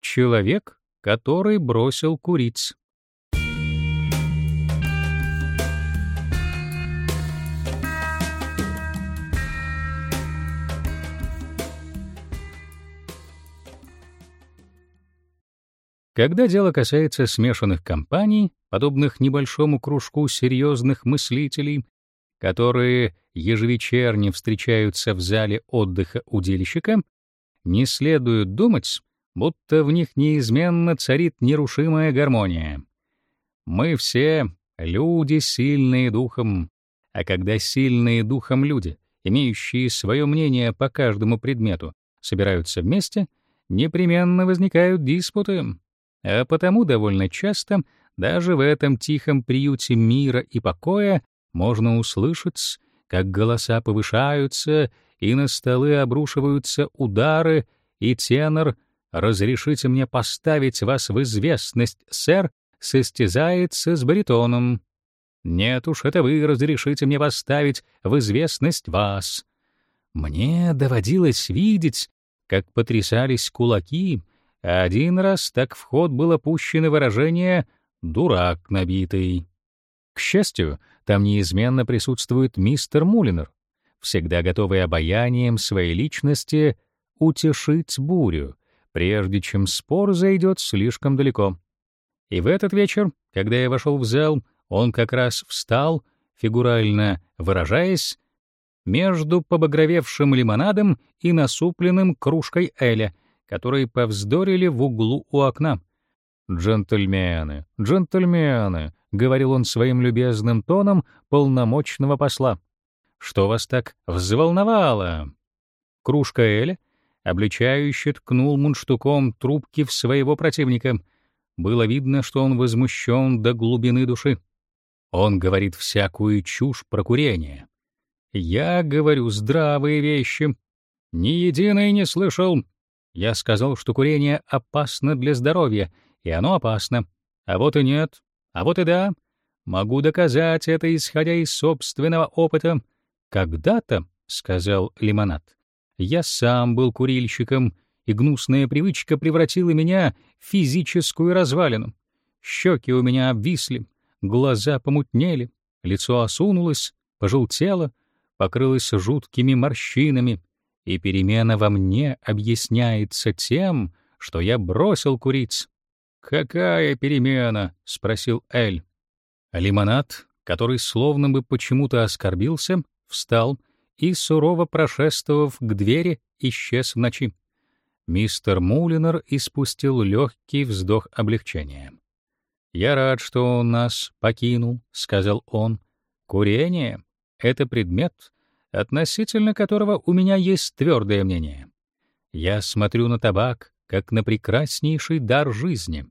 Человек, который бросил куриц. Когда дело касается смешанных компаний, подобных небольшому кружку серьезных мыслителей, которые ежевечерне встречаются в зале отдыха удильщика, не следует думать, будто в них неизменно царит нерушимая гармония. Мы все люди, сильные духом, а когда сильные духом люди, имеющие свое мнение по каждому предмету, собираются вместе, непременно возникают диспуты. А потому довольно часто даже в этом тихом приюте мира и покоя можно услышать, как голоса повышаются, и на столы обрушиваются удары, и тенор «Разрешите мне поставить вас в известность, сэр», состязается с баритоном. «Нет уж, это вы разрешите мне поставить в известность вас». Мне доводилось видеть, как потрясались кулаки, один раз так в ход было пущено выражение «дурак набитый». К счастью, там неизменно присутствует мистер Мулинер, всегда готовый обаянием своей личности утешить бурю, прежде чем спор зайдет слишком далеко. И в этот вечер, когда я вошел в зал, он как раз встал, фигурально выражаясь, между побагровевшим лимонадом и насупленным кружкой эля — которые повздорили в углу у окна. «Джентльмены, джентльмены», — говорил он своим любезным тоном полномочного посла. «Что вас так взволновало?» Кружка Эля обличающе ткнул мундштуком трубки в своего противника. Было видно, что он возмущен до глубины души. Он говорит всякую чушь про курение. Я говорю здравые вещи. Ни единой не слышал я сказал, что курение опасно для здоровья, и оно опасно. А вот и нет, а вот и да. Могу доказать это, исходя из собственного опыта. Когда-то, — сказал Лимонад, — я сам был курильщиком, и гнусная привычка превратила меня в физическую развалину. Щеки у меня обвисли, глаза помутнели, лицо осунулось, пожелтело, покрылось жуткими морщинами, и перемена во мне объясняется тем, что я бросил куриц. «Какая перемена?» — спросил Эль. лимонад, который словно бы почему-то оскорбился, встал и, сурово прошествовав к двери, исчез в ночи. Мистер Мулинер испустил легкий вздох облегчения. «Я рад, что он нас покинул», — сказал он. «Курение — это предмет, относительно которого у меня есть твердое мнение. Я смотрю на табак как на прекраснейший дар жизни,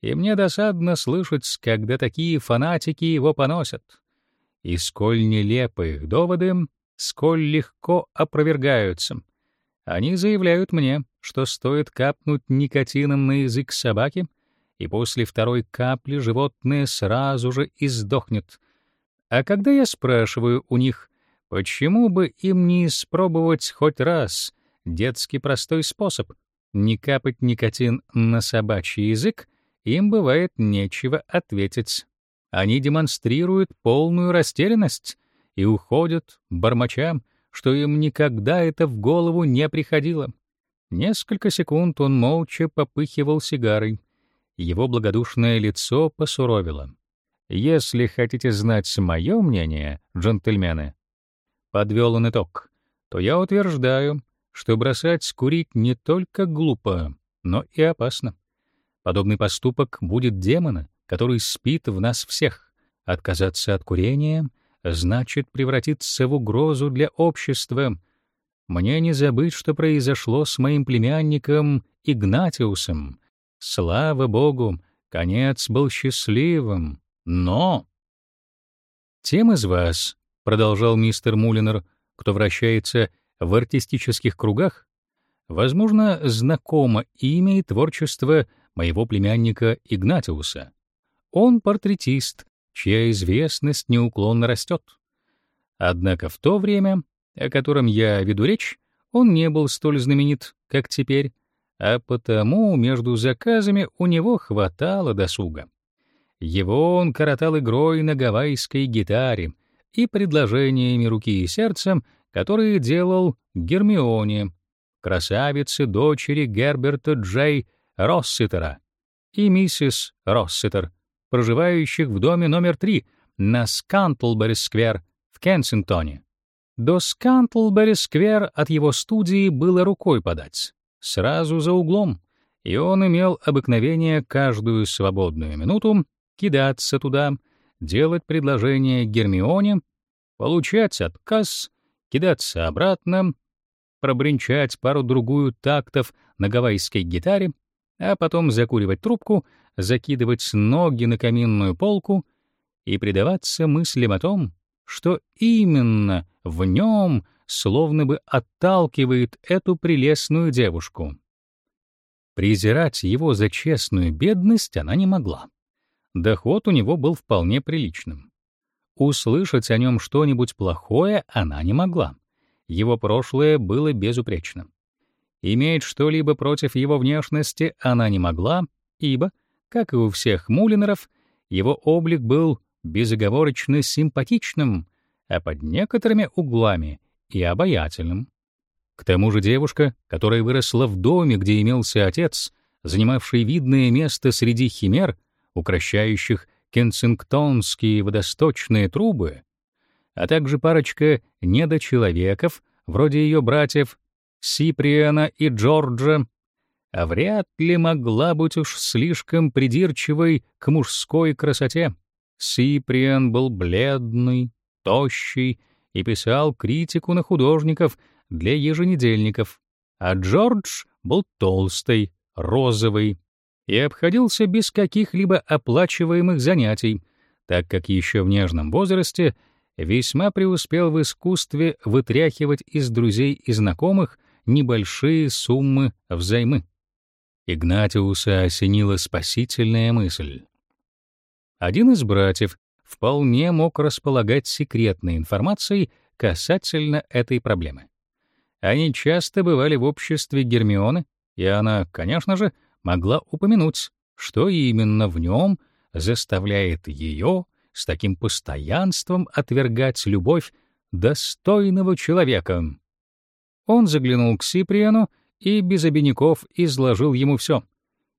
и мне досадно слышать, когда такие фанатики его поносят. И сколь нелепы их доводы, сколь легко опровергаются. Они заявляют мне, что стоит капнуть никотином на язык собаки, и после второй капли животное сразу же издохнет. А когда я спрашиваю у них, Почему бы им не испробовать хоть раз детский простой способ не капать никотин на собачий язык, им бывает нечего ответить. Они демонстрируют полную растерянность и уходят, бормоча, что им никогда это в голову не приходило. Несколько секунд он молча попыхивал сигарой. Его благодушное лицо посуровило. «Если хотите знать мое мнение, джентльмены, подвел он итог, то я утверждаю, что бросать курить не только глупо, но и опасно. Подобный поступок будет демона, который спит в нас всех. Отказаться от курения значит превратиться в угрозу для общества. Мне не забыть, что произошло с моим племянником Игнатиусом. Слава Богу, конец был счастливым. Но тем из вас, — продолжал мистер Мулинер, — кто вращается в артистических кругах, возможно, знакомо имя и творчество моего племянника Игнатиуса. Он портретист, чья известность неуклонно растет. Однако в то время, о котором я веду речь, он не был столь знаменит, как теперь, а потому между заказами у него хватало досуга. Его он коротал игрой на гавайской гитаре и предложениями руки и сердца, которые делал Гермионе, красавице дочери Герберта Джей Росситера и миссис Росситер, проживающих в доме номер 3 на Скантлбери-сквер в Кенсингтоне. До Скантлбери-сквер от его студии было рукой подать, сразу за углом, и он имел обыкновение каждую свободную минуту кидаться туда, делать предложение Гермионе, получать отказ, кидаться обратно, пробренчать пару-другую тактов на гавайской гитаре, а потом закуривать трубку, закидывать ноги на каминную полку и предаваться мыслям о том, что именно в нем словно бы отталкивает эту прелестную девушку. Презирать его за честную бедность она не могла. Доход у него был вполне приличным. Услышать о нем что-нибудь плохое она не могла. Его прошлое было безупречным. Иметь что-либо против его внешности она не могла, ибо, как и у всех Мулинеров, его облик был безоговорочно симпатичным, а под некоторыми углами и обаятельным. К тому же девушка, которая выросла в доме, где имелся отец, занимавший видное место среди химер, укращающих кенсингтонские водосточные трубы, а также парочка недочеловеков, вроде ее братьев Сиприана и Джорджа, а вряд ли могла быть уж слишком придирчивой к мужской красоте. Сиприан был бледный, тощий и писал критику на художников для еженедельников, а Джордж был толстый, розовый и обходился без каких-либо оплачиваемых занятий, так как еще в нежном возрасте весьма преуспел в искусстве вытряхивать из друзей и знакомых небольшие суммы взаймы. Игнатиуса осенила спасительная мысль. Один из братьев вполне мог располагать секретной информацией касательно этой проблемы. Они часто бывали в обществе Гермионы, и она, конечно же, могла упомянуть, что именно в нем заставляет ее с таким постоянством отвергать любовь достойного человека. Он заглянул к Сиприану и без обиняков изложил ему все.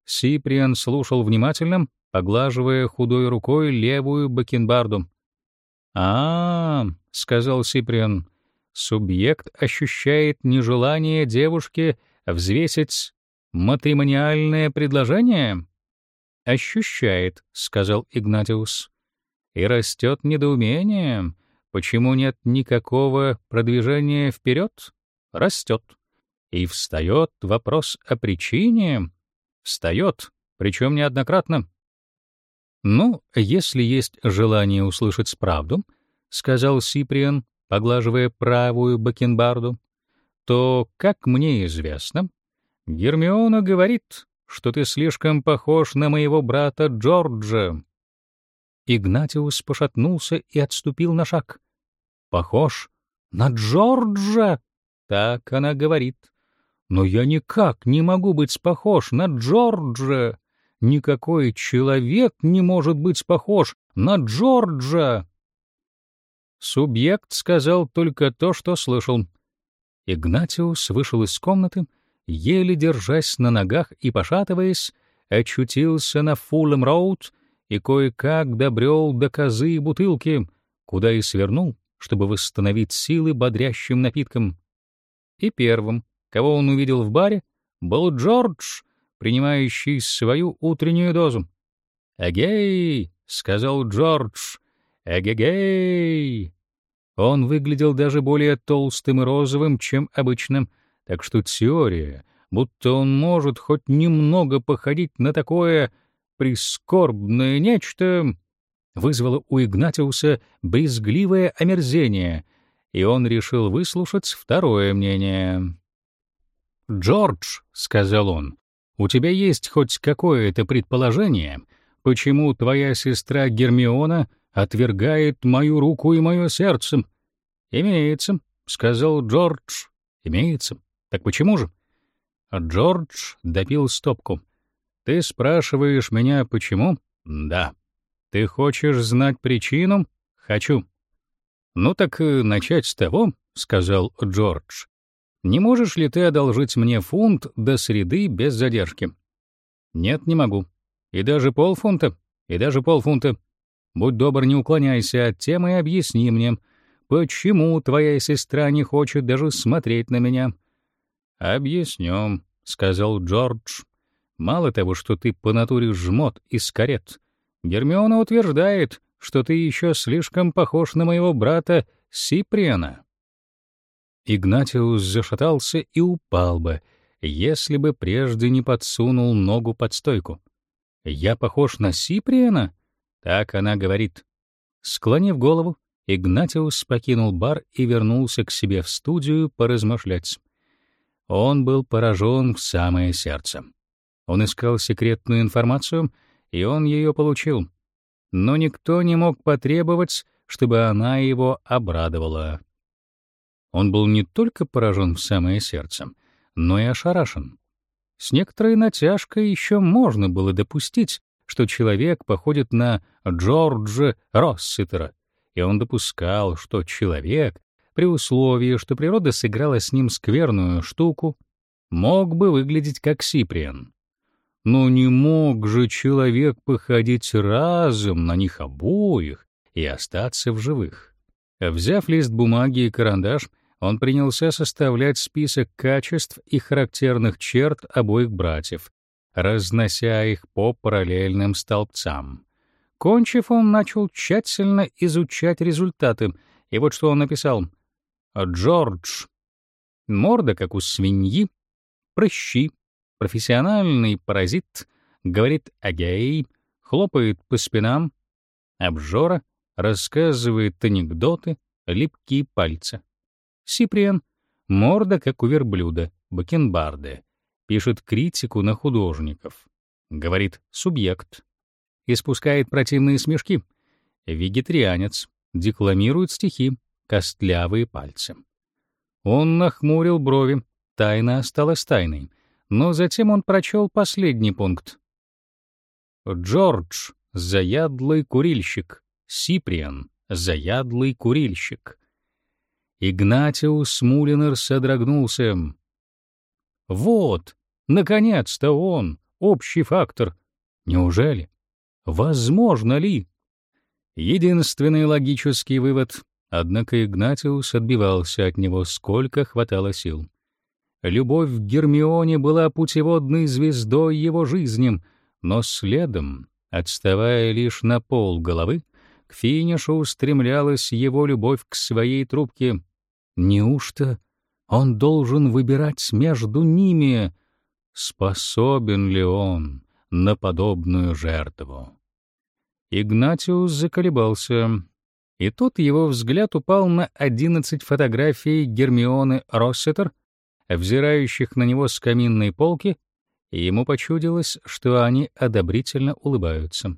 Сиприан слушал внимательно, поглаживая худой рукой левую бакенбарду. «А, -а, -а — сказал Сиприан, — субъект ощущает нежелание девушки взвесить матримониальное предложение?» «Ощущает», — сказал Игнатиус. «И растет недоумение, почему нет никакого продвижения вперед? Растет. И встает вопрос о причине. Встает, причем неоднократно. «Ну, если есть желание услышать правду», — сказал Сиприан, поглаживая правую бакенбарду, «то, как мне известно, Гермиона говорит, что ты слишком похож на моего брата Джорджа». Игнатиус пошатнулся и отступил на шаг. «Похож на Джорджа?» — так она говорит. «Но я никак не могу быть похож на Джорджа!» Никакой человек не может быть похож на Джорджа. Субъект сказал только то, что слышал. Игнатиус вышел из комнаты, еле держась на ногах и пошатываясь, очутился на Фуллем-роуд и кое-как добрел до козы и бутылки, куда и свернул, чтобы восстановить силы бодрящим напитком. И первым, кого он увидел в баре, был Джордж — принимающий свою утреннюю дозу. «Эгей!» — сказал Джордж. «Эгегей!» Он выглядел даже более толстым и розовым, чем обычно, так что теория, будто он может хоть немного походить на такое прискорбное нечто, вызвала у Игнатиуса брезгливое омерзение, и он решил выслушать второе мнение. «Джордж», — сказал он, у тебя есть хоть какое-то предположение, почему твоя сестра Гермиона отвергает мою руку и мое сердце? Имеется, сказал Джордж. Имеется. Так почему же? Джордж допил стопку. «Ты спрашиваешь меня, почему?» «Да». «Ты хочешь знать причину?» «Хочу». «Ну так э, начать с того», — сказал Джордж. «Не можешь ли ты одолжить мне фунт до среды без задержки?» «Нет, не могу. И даже полфунта, и даже полфунта. Будь добр, не уклоняйся от темы и объясни мне, почему твоя сестра не хочет даже смотреть на меня». «Объясню», — сказал Джордж. «Мало того, что ты по натуре жмот из карет, Гермиона утверждает, что ты еще слишком похож на моего брата Сиприана». Игнатиус зашатался и упал бы, если бы прежде не подсунул ногу под стойку. «Я похож на Сиприана?» — так она говорит. Склонив голову, Игнатиус покинул бар и вернулся к себе в студию поразмышлять. Он был поражен в самое сердце. Он искал секретную информацию, и он ее получил. Но никто не мог потребовать, чтобы она его обрадовала. Он был не только поражен в самое сердце, но и ошарашен. С некоторой натяжкой еще можно было допустить, что человек походит на Джорджа Росситера, и он допускал, что человек, при условии, что природа сыграла с ним скверную штуку, мог бы выглядеть как Сиприан. Но не мог же человек походить разом на них обоих и остаться в живых. Взяв лист бумаги и карандаш, он принялся составлять список качеств и характерных черт обоих братьев, разнося их по параллельным столбцам. Кончив, он начал тщательно изучать результаты, и вот что он написал — Джордж. Морда, как у свиньи, прыщи, профессиональный паразит, говорит агей, хлопает по спинам, обжора, рассказывает анекдоты, липкие пальцы. Сиприан, морда, как у верблюда, бакенбарды, пишет критику на художников, говорит субъект, испускает противные смешки, вегетарианец, декламирует стихи, костлявые пальцы. Он нахмурил брови, тайна осталась тайной, но затем он прочел последний пункт. Джордж — заядлый курильщик, Сиприан — заядлый курильщик. Игнатиус Мулинер содрогнулся. Вот, наконец-то он, общий фактор. Неужели? Возможно ли? Единственный логический вывод Однако Игнатиус отбивался от него сколько хватало сил. Любовь к Гермионе была путеводной звездой его жизни, но следом, отставая лишь на пол головы, к финишу устремлялась его любовь к своей трубке. Неужто он должен выбирать между ними? Способен ли он на подобную жертву? Игнатиус заколебался. И тут его взгляд упал на 11 фотографий Гермионы Россетер, взирающих на него с каминной полки, и ему почудилось, что они одобрительно улыбаются.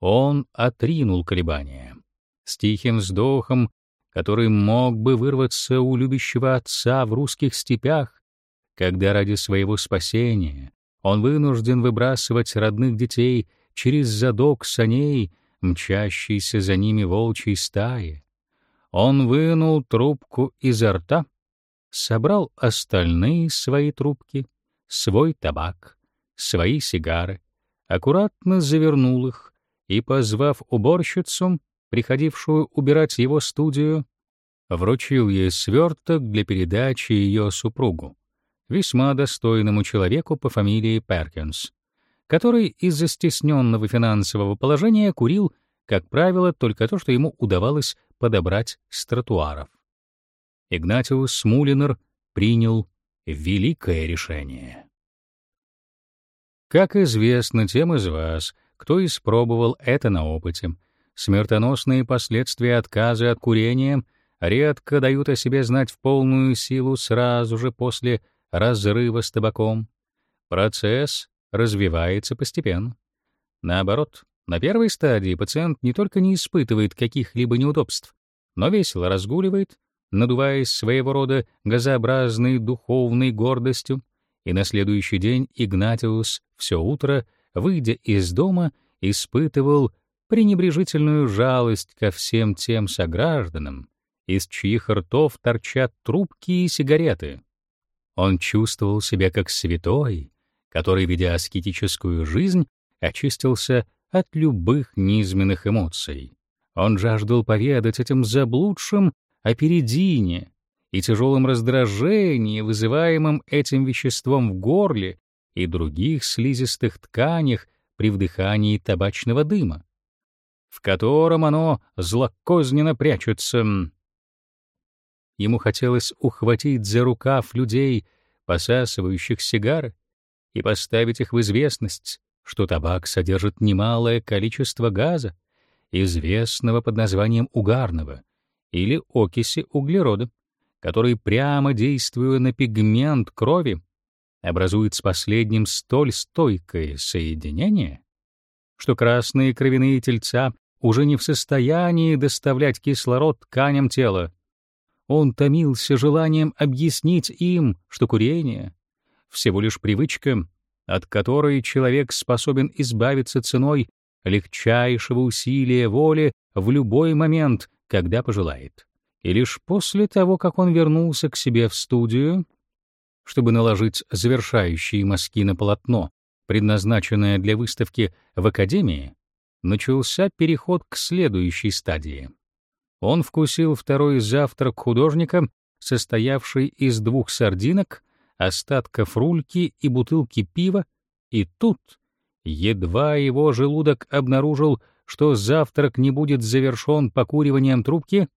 Он отринул колебания. С тихим вздохом, который мог бы вырваться у любящего отца в русских степях, когда ради своего спасения он вынужден выбрасывать родных детей через задок саней мчащейся за ними волчьей стаи. Он вынул трубку изо рта, собрал остальные свои трубки, свой табак, свои сигары, аккуратно завернул их и, позвав уборщицу, приходившую убирать его студию, вручил ей сверток для передачи ее супругу, весьма достойному человеку по фамилии Перкинс который из-за стесненного финансового положения курил, как правило, только то, что ему удавалось подобрать с тротуаров. Игнатиус Мулинер принял великое решение. Как известно тем из вас, кто испробовал это на опыте, смертоносные последствия отказа от курения редко дают о себе знать в полную силу сразу же после разрыва с табаком. Процесс развивается постепенно. Наоборот, на первой стадии пациент не только не испытывает каких-либо неудобств, но весело разгуливает, надуваясь своего рода газообразной духовной гордостью и на следующий день Игнатиус все утро, выйдя из дома, испытывал пренебрежительную жалость ко всем тем согражданам, из чьих ртов торчат трубки и сигареты. Он чувствовал себя как святой, который, ведя аскетическую жизнь, очистился от любых низменных эмоций. Он жаждал поведать этим заблудшим о передине и тяжелом раздражении, вызываемом этим веществом в горле и других слизистых тканях при вдыхании табачного дыма, в котором оно злокозненно прячется. Ему хотелось ухватить за рукав людей, посасывающих сигары, и поставить их в известность, что табак содержит немалое количество газа, известного под названием угарного или окиси углерода, который, прямо действуя на пигмент крови, образует с последним столь стойкое соединение, что красные кровяные тельца уже не в состоянии доставлять кислород тканям тела. Он томился желанием объяснить им, что курение — всего лишь привычка, от которой человек способен избавиться ценой легчайшего усилия воли в любой момент, когда пожелает. И лишь после того, как он вернулся к себе в студию, чтобы наложить завершающие мазки на полотно, предназначенное для выставки в Академии, начался переход к следующей стадии. Он вкусил второй завтрак художника, состоявший из двух сардинок, остатков рульки и бутылки пива, и тут, едва его желудок обнаружил, что завтрак не будет завершен покуриванием трубки,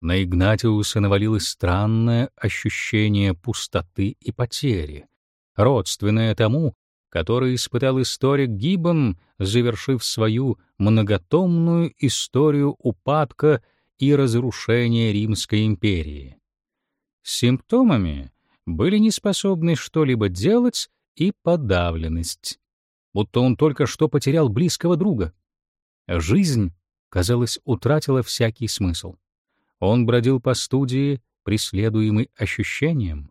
на Игнатиуса навалилось странное ощущение пустоты и потери, родственное тому, которое испытал историк Гиббон, завершив свою многотомную историю упадка и разрушения Римской империи. Симптомами были неспособность что-либо делать и подавленность, будто он только что потерял близкого друга. Жизнь, казалось, утратила всякий смысл. Он бродил по студии, преследуемый ощущением,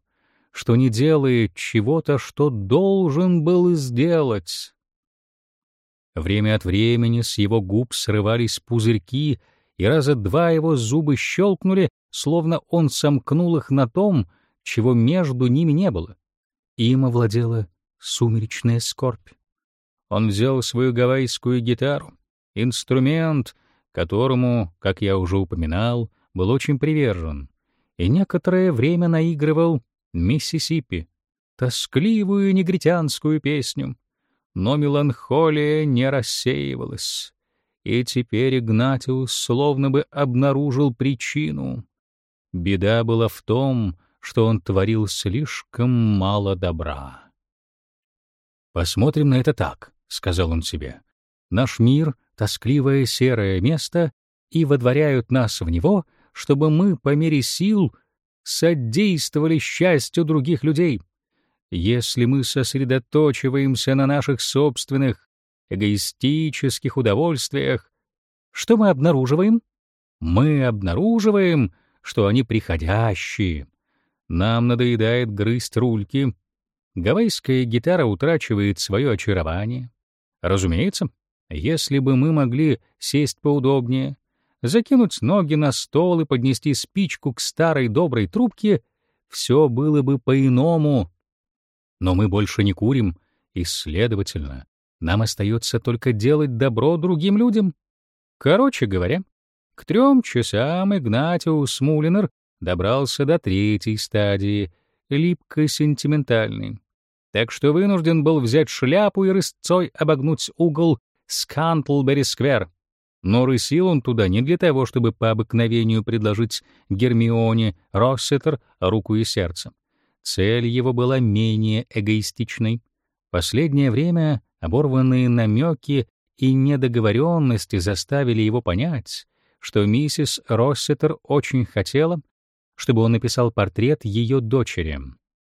что не делает чего-то, что должен был сделать. Время от времени с его губ срывались пузырьки, и раза два его зубы щелкнули, словно он сомкнул их на том, чего между ними не было. Им овладела сумеречная скорбь. Он взял свою гавайскую гитару, инструмент, которому, как я уже упоминал, был очень привержен, и некоторое время наигрывал «Миссисипи», тоскливую негритянскую песню, но меланхолия не рассеивалась, и теперь Игнатиус словно бы обнаружил причину. Беда была в том, что он творил слишком мало добра. «Посмотрим на это так», — сказал он себе. «Наш мир — тоскливое серое место, и водворяют нас в него чтобы мы по мере сил содействовали счастью других людей. Если мы сосредоточиваемся на наших собственных эгоистических удовольствиях, что мы обнаруживаем? Мы обнаруживаем, что они приходящие. Нам надоедает грызть рульки. Гавайская гитара утрачивает свое очарование. Разумеется, если бы мы могли сесть поудобнее, закинуть ноги на стол и поднести спичку к старой доброй трубке, все было бы по-иному. Но мы больше не курим, и, следовательно, нам остается только делать добро другим людям. Короче говоря, к трем часам Игнатиус Мулинер добрался до третьей стадии, липко-сентиментальной. Так что вынужден был взять шляпу и рысцой обогнуть угол Скантлбери-сквер, но рысил он туда не для того, чтобы по обыкновению предложить Гермионе Росситер руку и сердце. Цель его была менее эгоистичной. Последнее время оборванные намеки и недоговоренности заставили его понять, что миссис Россетер очень хотела, чтобы он написал портрет ее дочери.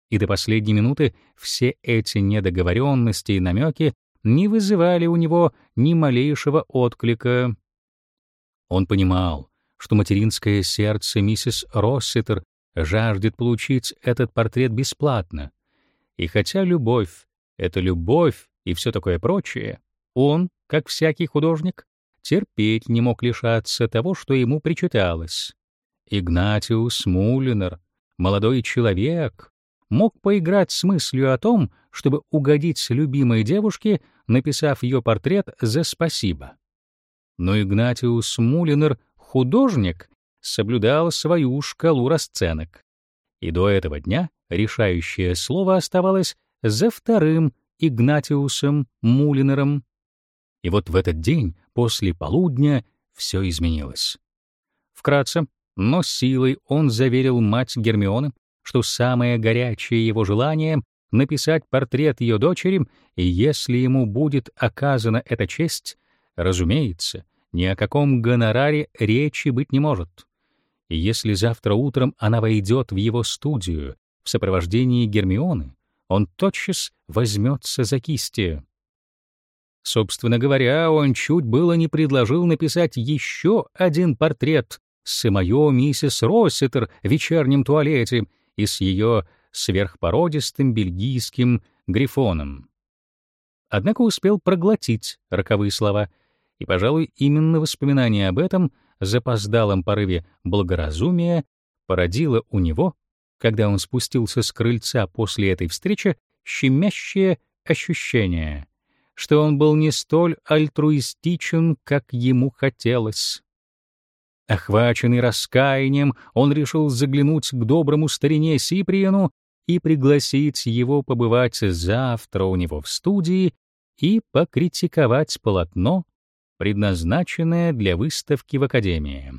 И до последней минуты все эти недоговоренности и намеки не вызывали у него ни малейшего отклика. Он понимал, что материнское сердце миссис Росситер жаждет получить этот портрет бесплатно, И хотя любовь — это любовь и все такое прочее, он, как всякий художник, терпеть не мог лишаться того, что ему причиталось. Игнатиус Мулинер, молодой человек, мог поиграть с мыслью о том, чтобы угодить любимой девушке, написав ее портрет за спасибо. Но Игнатиус Мулинер, художник, соблюдал свою шкалу расценок. И до этого дня решающее слово оставалось за вторым Игнатиусом Мулинером. И вот в этот день, после полудня, все изменилось. Вкратце, но силой он заверил мать Гермионы, что самое горячее его желание — написать портрет ее дочери, и если ему будет оказана эта честь, разумеется, ни о каком гонораре речи быть не может. И если завтра утром она войдет в его студию в сопровождении Гермионы, он тотчас возьмется за кисти. Собственно говоря, он чуть было не предложил написать еще один портрет с самой миссис Росситер в вечернем туалете и с ее сверхпородистым бельгийским грифоном. Однако успел проглотить роковые слова, и, пожалуй, именно воспоминание об этом запоздалом порыве благоразумия породило у него, когда он спустился с крыльца после этой встречи, щемящее ощущение, что он был не столь альтруистичен, как ему хотелось. Охваченный раскаянием, он решил заглянуть к доброму старине Сиприену и пригласить его побывать завтра у него в студии и покритиковать полотно, предназначенное для выставки в Академии.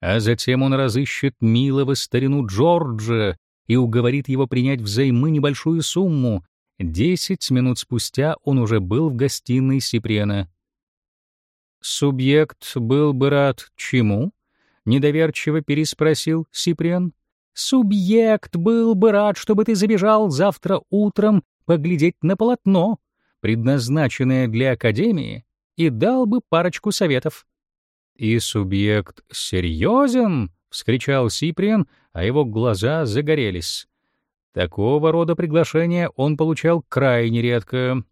А затем он разыщет милого старину Джорджа и уговорит его принять взаймы небольшую сумму. Десять минут спустя он уже был в гостиной Сиприена. «Субъект был бы рад чему?» — недоверчиво переспросил Сиприан. «Субъект был бы рад, чтобы ты забежал завтра утром поглядеть на полотно, предназначенное для Академии, и дал бы парочку советов». «И субъект серьезен?» — вскричал Сиприан, а его глаза загорелись. Такого рода приглашения он получал крайне редко.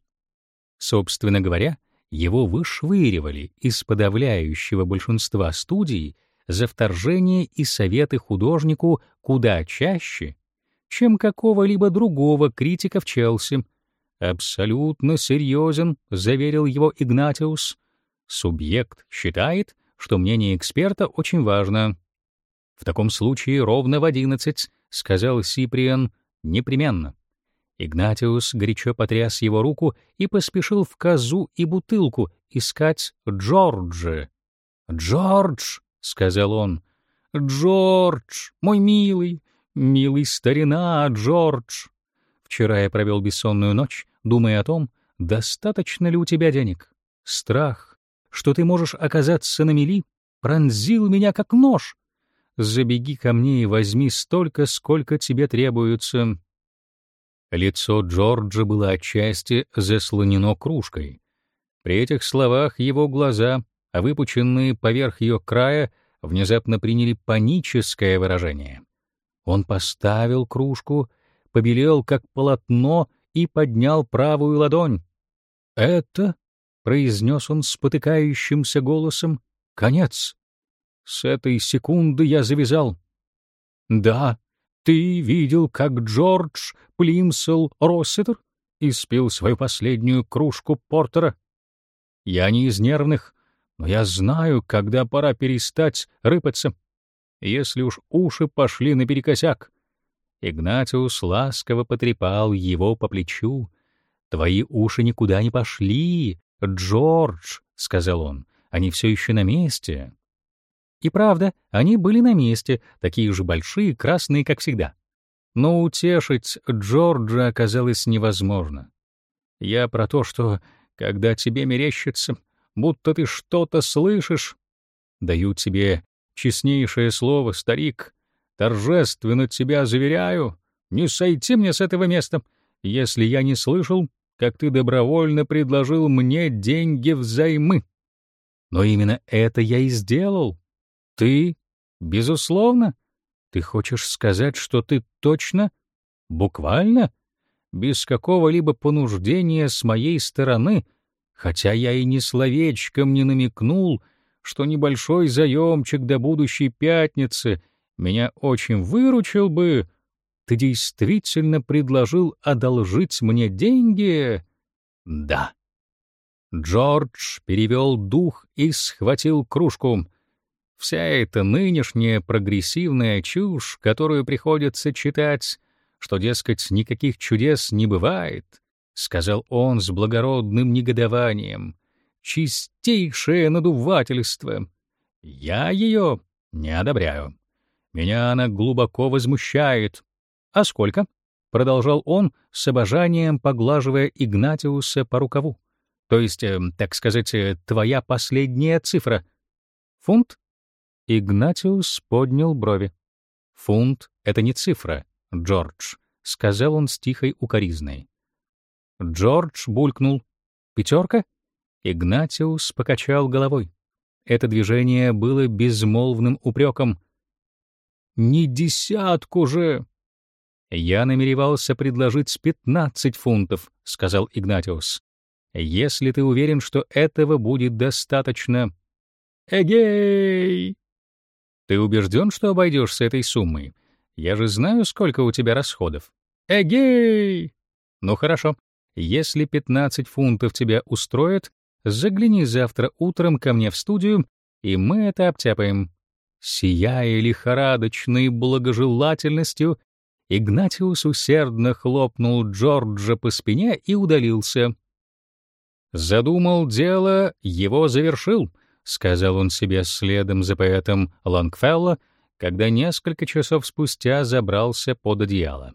Собственно говоря, его вышвыривали из подавляющего большинства студий за вторжение и советы художнику куда чаще, чем какого-либо другого критика в Челси. «Абсолютно серьезен», — заверил его Игнатиус. «Субъект считает, что мнение эксперта очень важно». «В таком случае ровно в одиннадцать», — сказал Сиприан, — «непременно». Игнатиус горячо потряс его руку и поспешил в козу и бутылку искать Джорджа. «Джордж!» — сказал он. «Джордж! Мой милый! Милый старина Джордж!» Вчера я провел бессонную ночь, думая о том, достаточно ли у тебя денег. Страх, что ты можешь оказаться на мели, пронзил меня как нож. Забеги ко мне и возьми столько, сколько тебе требуется. Лицо Джорджа было отчасти заслонено кружкой. При этих словах его глаза, а выпученные поверх ее края, внезапно приняли паническое выражение. Он поставил кружку, побелел как полотно и поднял правую ладонь. «Это», — произнес он спотыкающимся голосом, — «конец. С этой секунды я завязал». «Да, ты видел, как Джордж Плимсел Росситер испил свою последнюю кружку портера? Я не из нервных, но я знаю, когда пора перестать рыпаться. Если уж уши пошли наперекосяк. Игнатиус ласково потрепал его по плечу. «Твои уши никуда не пошли, Джордж», — сказал он, — «они все еще на месте». И правда, они были на месте, такие же большие, красные, как всегда. Но утешить Джорджа оказалось невозможно. Я про то, что, когда тебе мерещится, будто ты что-то слышишь, даю тебе честнейшее слово, старик, торжественно тебя заверяю, не сойти мне с этого места, если я не слышал, как ты добровольно предложил мне деньги взаймы. Но именно это я и сделал. Ты, безусловно, ты хочешь сказать, что ты точно? Буквально? Без какого-либо понуждения с моей стороны, хотя я и ни словечком не намекнул, что небольшой заемчик до будущей пятницы меня очень выручил бы, ты действительно предложил одолжить мне деньги? Да. Джордж перевел дух и схватил кружку. Вся эта нынешняя прогрессивная чушь, которую приходится читать, что, дескать, никаких чудес не бывает, сказал он с благородным негодованием, чистейшее надувательство. Я ее не одобряю. Меня она глубоко возмущает. А сколько? продолжал он с обожанием поглаживая Игнатиуса по рукаву. То есть, э, так сказать, э, твоя последняя цифра. Фунт? Игнатиус поднял брови. Фунт это не цифра, Джордж, сказал он с тихой укоризной. Джордж булькнул. Пятерка? Игнатиус покачал головой. Это движение было безмолвным упреком. «Не десятку же!» «Я намеревался предложить пятнадцать фунтов», — сказал Игнатиус. «Если ты уверен, что этого будет достаточно...» «Эгей!» «Ты убежден, что обойдешься этой суммой? Я же знаю, сколько у тебя расходов». «Эгей!» «Ну хорошо. Если пятнадцать фунтов тебя устроит, загляни завтра утром ко мне в студию, и мы это обтяпаем». Сияя лихорадочной благожелательностью, Игнатиус усердно хлопнул Джорджа по спине и удалился. «Задумал дело, его завершил», — сказал он себе следом за поэтом Лонгфелло, когда несколько часов спустя забрался под одеяло.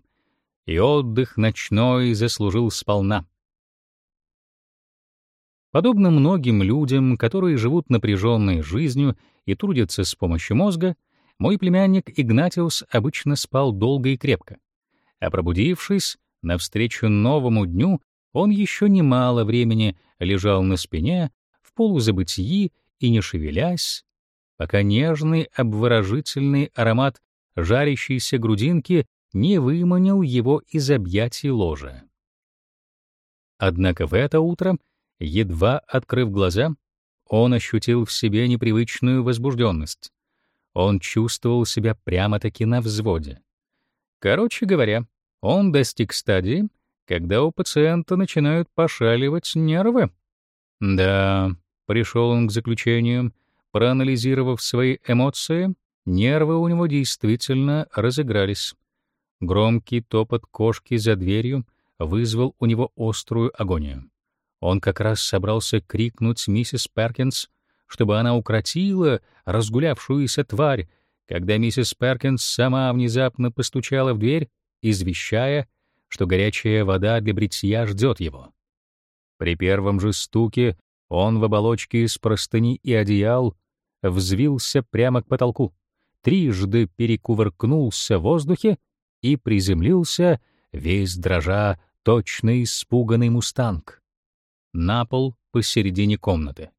И отдых ночной заслужил сполна. Подобно многим людям, которые живут напряженной жизнью и трудятся с помощью мозга, мой племянник Игнатиус обычно спал долго и крепко. А пробудившись, навстречу новому дню, он еще немало времени лежал на спине, в полузабытии и не шевелясь, пока нежный обворожительный аромат жарящейся грудинки не выманил его из объятий ложа. Однако в это утро Едва открыв глаза, он ощутил в себе непривычную возбужденность. Он чувствовал себя прямо-таки на взводе. Короче говоря, он достиг стадии, когда у пациента начинают пошаливать нервы. Да, пришел он к заключению, проанализировав свои эмоции, нервы у него действительно разыгрались. Громкий топот кошки за дверью вызвал у него острую агонию. Он как раз собрался крикнуть миссис Перкинс, чтобы она укротила разгулявшуюся тварь, когда миссис Перкинс сама внезапно постучала в дверь, извещая, что горячая вода для бритья ждет его. При первом же стуке он в оболочке из простыни и одеял взвился прямо к потолку, трижды перекувыркнулся в воздухе и приземлился, весь дрожа, точно испуганный мустанг на пол посередине комнаты.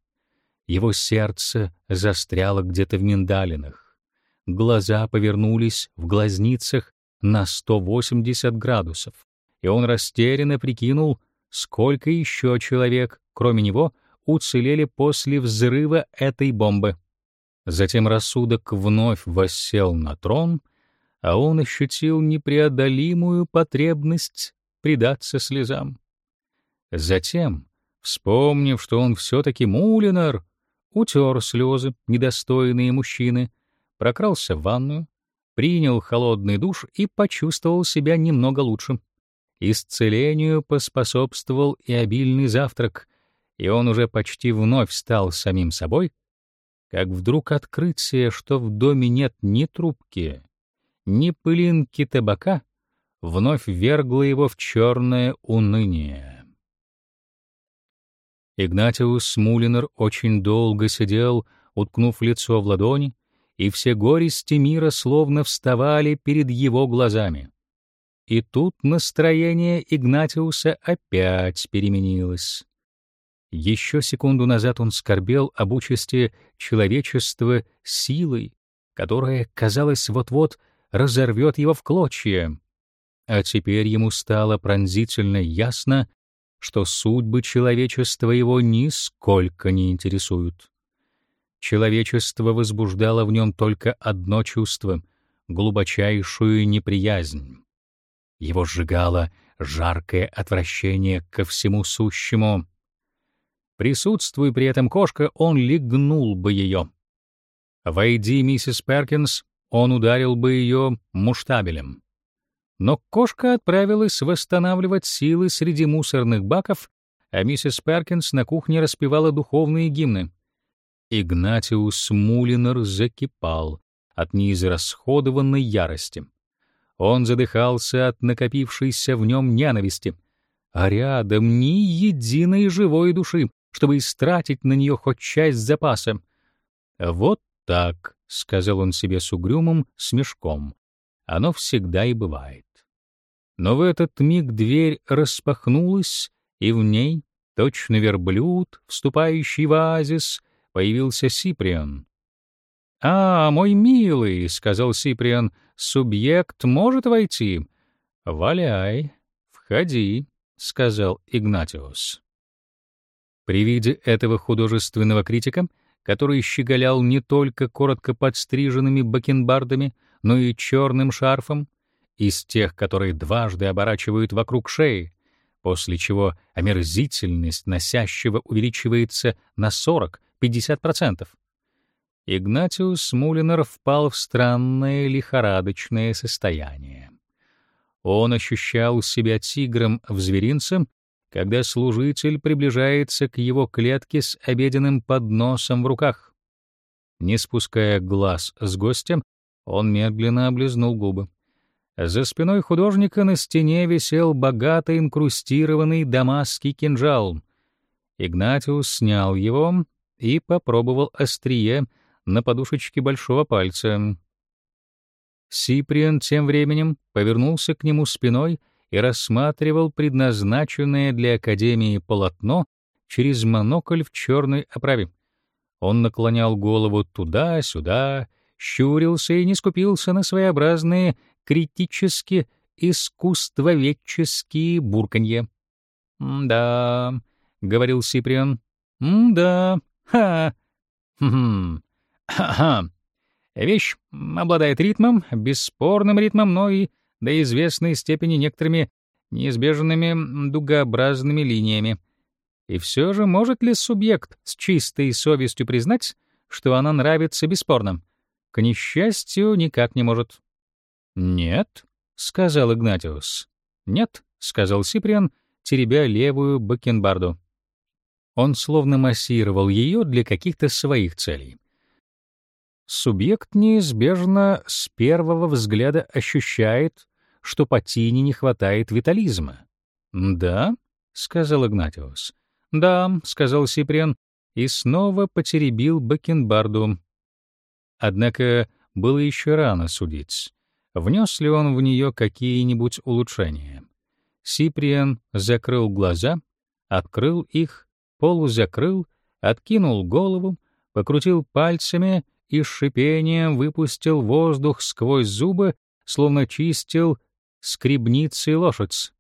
Его сердце застряло где-то в миндалинах. Глаза повернулись в глазницах на 180 градусов, и он растерянно прикинул, сколько еще человек, кроме него, уцелели после взрыва этой бомбы. Затем рассудок вновь воссел на трон, а он ощутил непреодолимую потребность предаться слезам. Затем, Вспомнив, что он все-таки Мулинар, утер слезы, недостойные мужчины, прокрался в ванную, принял холодный душ и почувствовал себя немного лучше. Исцелению поспособствовал и обильный завтрак, и он уже почти вновь стал самим собой, как вдруг открытие, что в доме нет ни трубки, ни пылинки табака, вновь вергло его в черное уныние. Игнатиус Мулинер очень долго сидел, уткнув лицо в ладони, и все горести мира словно вставали перед его глазами. И тут настроение Игнатиуса опять переменилось. Еще секунду назад он скорбел об участи человечества силой, которая, казалось, вот-вот разорвет его в клочья. А теперь ему стало пронзительно ясно, что судьбы человечества его нисколько не интересуют. Человечество возбуждало в нем только одно чувство — глубочайшую неприязнь. Его сжигало жаркое отвращение ко всему сущему. Присутствуя при этом кошка, он легнул бы ее. Войди миссис Перкинс, он ударил бы ее муштабелем. Но кошка отправилась восстанавливать силы среди мусорных баков, а миссис Перкинс на кухне распевала духовные гимны. Игнатиус Мулинер закипал от неизрасходованной ярости. Он задыхался от накопившейся в нем ненависти, а рядом ни единой живой души, чтобы истратить на нее хоть часть запаса. «Вот так», — сказал он себе с угрюмым смешком, — «оно всегда и бывает». Но в этот миг дверь распахнулась, и в ней, точно верблюд, вступающий в оазис, появился Сиприан. «А, мой милый», — сказал Сиприан, — «субъект может войти?» «Валяй, входи», — сказал Игнатиус. При виде этого художественного критика, который щеголял не только коротко подстриженными бакенбардами, но и черным шарфом, из тех, которые дважды оборачивают вокруг шеи, после чего омерзительность носящего увеличивается на 40-50%. Игнатиус Мулинер впал в странное лихорадочное состояние. Он ощущал себя тигром в зверинце, когда служитель приближается к его клетке с обеденным подносом в руках. Не спуская глаз с гостем, он медленно облизнул губы. За спиной художника на стене висел богато инкрустированный дамасский кинжал. Игнатиус снял его и попробовал острие на подушечке большого пальца. Сиприан тем временем повернулся к нему спиной и рассматривал предназначенное для Академии полотно через монокль в черной оправе. Он наклонял голову туда-сюда, щурился и не скупился на своеобразные критически искусствоведческие бурканье. «Да», — говорил Сиприан, «да, ха, хм, ха-ха. Вещь обладает ритмом, бесспорным ритмом, но и до известной степени некоторыми неизбежными дугообразными линиями. И все же может ли субъект с чистой совестью признать, что она нравится бесспорно? К несчастью, никак не может. «Нет», — сказал Игнатиус. «Нет», — сказал Сиприан, теребя левую бакенбарду. Он словно массировал ее для каких-то своих целей. Субъект неизбежно с первого взгляда ощущает, что по Тине не хватает витализма. «Да», — сказал Игнатиус. «Да», — сказал Сиприан, и снова потеребил бакенбарду. Однако было еще рано судить внес ли он в нее какие-нибудь улучшения. Сиприан закрыл глаза, открыл их, полузакрыл, откинул голову, покрутил пальцами и с шипением выпустил воздух сквозь зубы, словно чистил скребницей лошадь.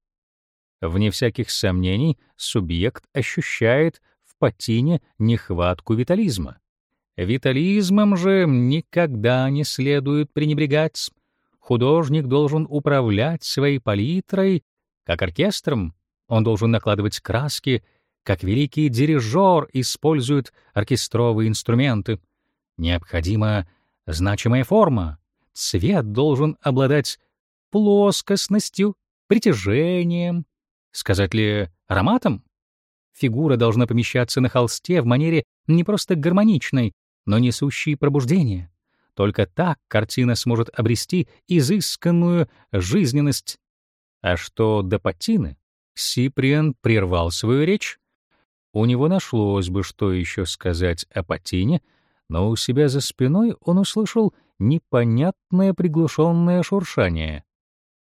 Вне всяких сомнений, субъект ощущает в патине нехватку витализма. Витализмом же никогда не следует пренебрегать. Художник должен управлять своей палитрой, как оркестром. Он должен накладывать краски, как великий дирижер использует оркестровые инструменты. Необходима значимая форма. Цвет должен обладать плоскостностью, притяжением, сказать ли, ароматом. Фигура должна помещаться на холсте в манере не просто гармоничной, но несущей пробуждение. Только так картина сможет обрести изысканную жизненность. А что до Патины, Сиприан прервал свою речь. У него нашлось бы, что еще сказать о Патине, но у себя за спиной он услышал непонятное приглушенное шуршание.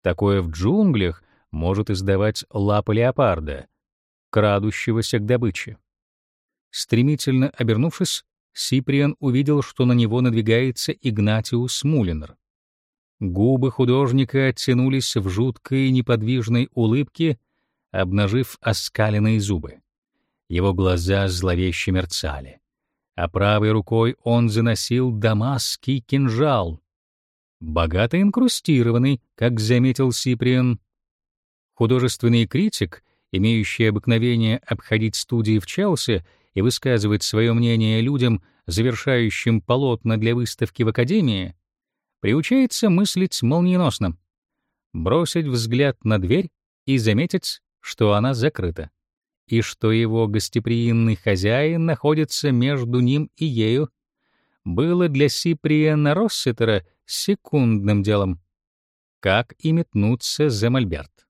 Такое в джунглях может издавать лапа леопарда, крадущегося к добыче. Стремительно обернувшись, Сиприан увидел, что на него надвигается Игнатиус Мулинер. Губы художника оттянулись в жуткой неподвижной улыбке, обнажив оскаленные зубы. Его глаза зловеще мерцали, а правой рукой он заносил дамасский кинжал, богато инкрустированный, как заметил Сиприан. Художественный критик, имеющий обыкновение обходить студии в Челси и высказывать свое мнение людям, завершающим полотна для выставки в Академии, приучается мыслить молниеносно, бросить взгляд на дверь и заметить, что она закрыта, и что его гостеприимный хозяин находится между ним и ею, было для Сиприена Россетера секундным делом. Как и метнуться за Мольберт.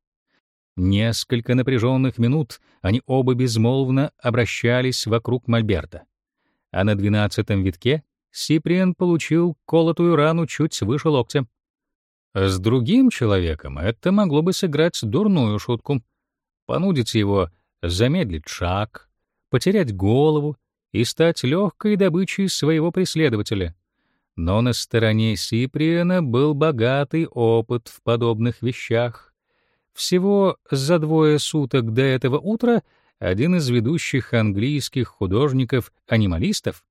Несколько напряженных минут они оба безмолвно обращались вокруг Мольберта. А на двенадцатом витке Сиприен получил колотую рану чуть выше локтя. С другим человеком это могло бы сыграть дурную шутку. Понудить его замедлить шаг, потерять голову и стать легкой добычей своего преследователя. Но на стороне Сиприена был богатый опыт в подобных вещах. Всего за двое суток до этого утра один из ведущих английских художников-анималистов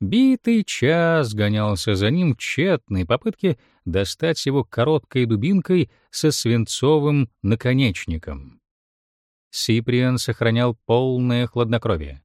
битый час гонялся за ним в тщетной попытке достать его короткой дубинкой со свинцовым наконечником. Сиприан сохранял полное хладнокровие.